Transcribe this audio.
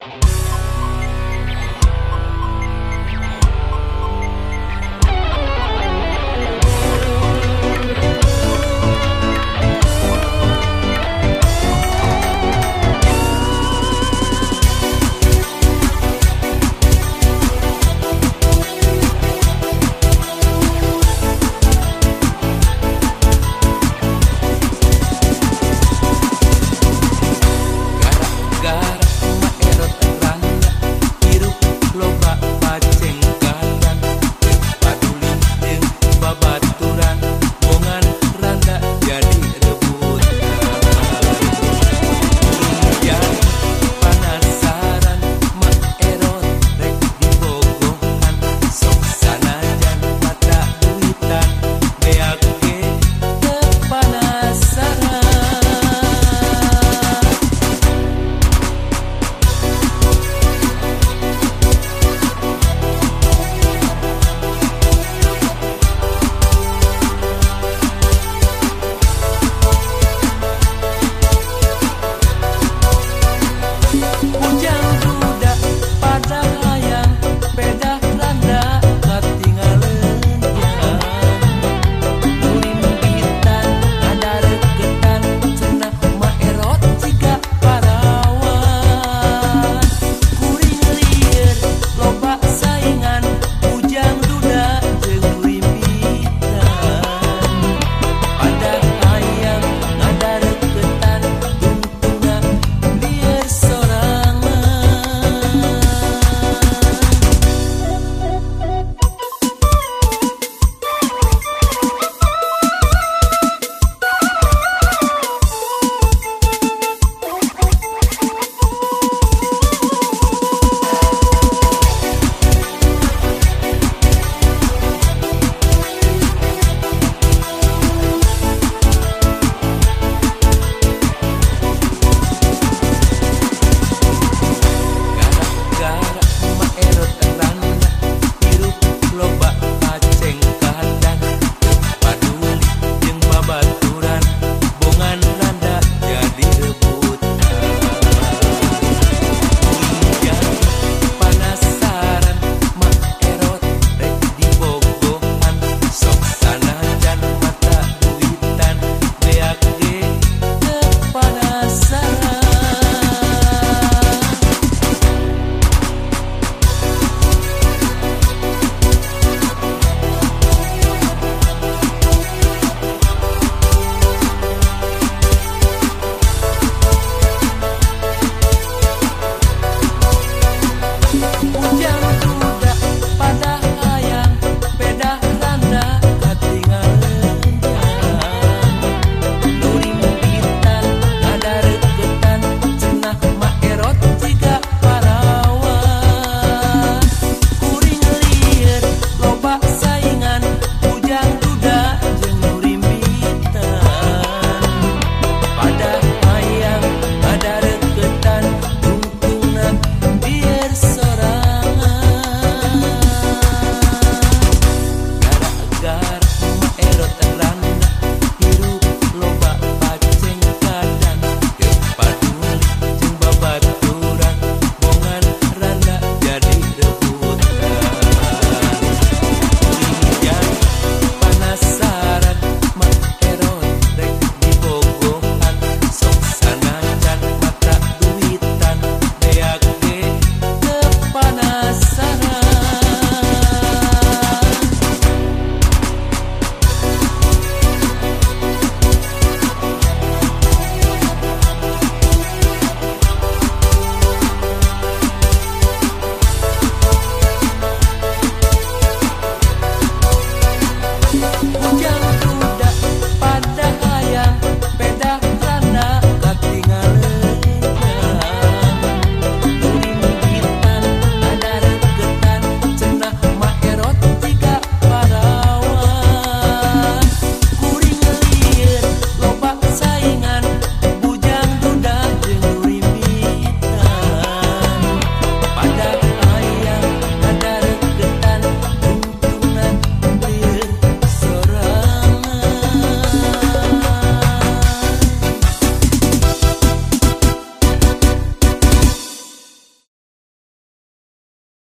Bye. die.